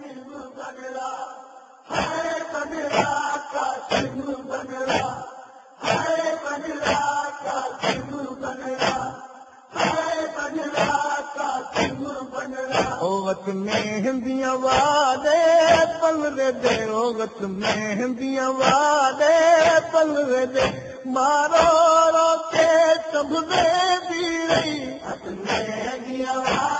بنگلہ ہے کا سم بنگلہ ہے بنگلہ کا سم بنگلہ ہے بنگلہ کا سم بنگلہ اوت مہندیاں وادے پلوے دے اوت مہندیاں وادے پلوے دے مارو رو کے سب دے دی رہی میں گیا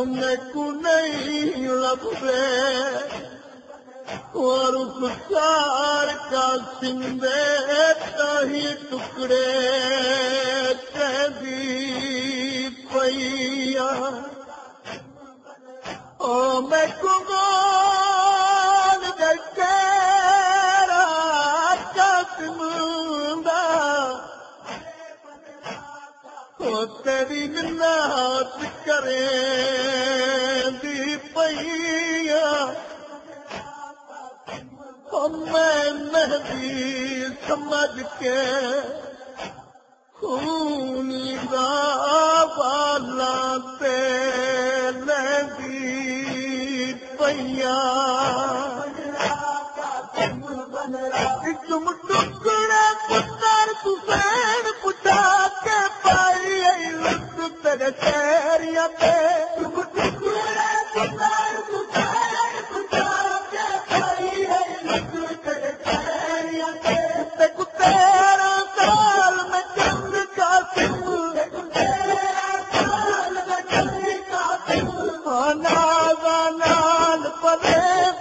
ہم کو اور سار کا سندے تہی ٹکڑے تہی پئیاں او میں کمال دکھیرا قاسم دا او تیری نات کریں دی پئیاں تو میں مہدی سمجھ کے خونی دا والا تے لہدی پئیاں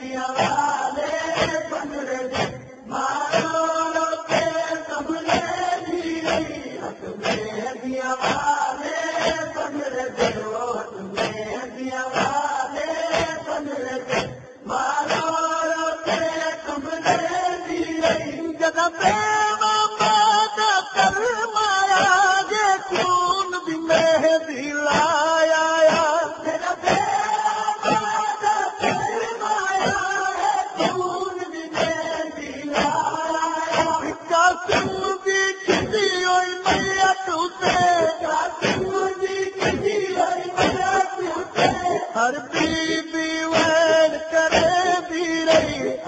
دیا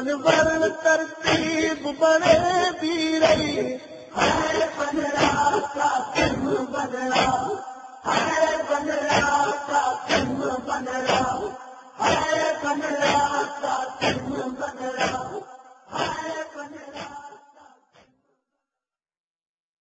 انور ترتیب بڑے بھی ہر بدلا کا بدلا۔ ہر بدلا